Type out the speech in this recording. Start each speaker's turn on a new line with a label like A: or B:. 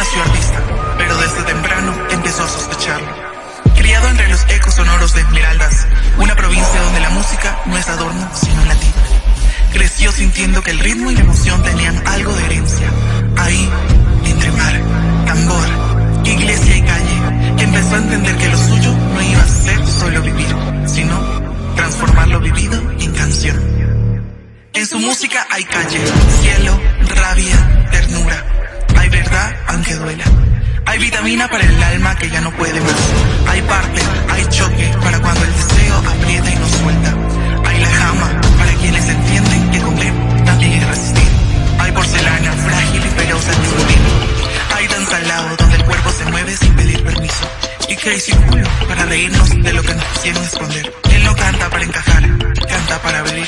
A: nació artista, pero desde temprano empezó a sospecharlo. Criado entre los ecos sonoros de Esmeraldas, una provincia donde la música no es adorno, sino latido. Creció sintiendo que el ritmo y la emoción tenían algo de herencia. Ahí, entre mar, tambor, iglesia y calle, empezó a entender que lo suyo no iba a ser solo vivir, sino transformar lo vivido en canción. En su música hay calle, cielo, rabia, Hay vitamina para el alma que ya no puede más. Hay parte, hay choque para cuando el deseo aprieta y no suelta. Hay la jama para quienes entienden que comer también es resistir. Hay porcelana frágil y feroz al tiempo. Hay danza al lado donde el cuerpo se mueve sin pedir permiso. Y crazy cool para reírnos de lo que nos quisieron esconder. Él no canta para encajar, canta para abrir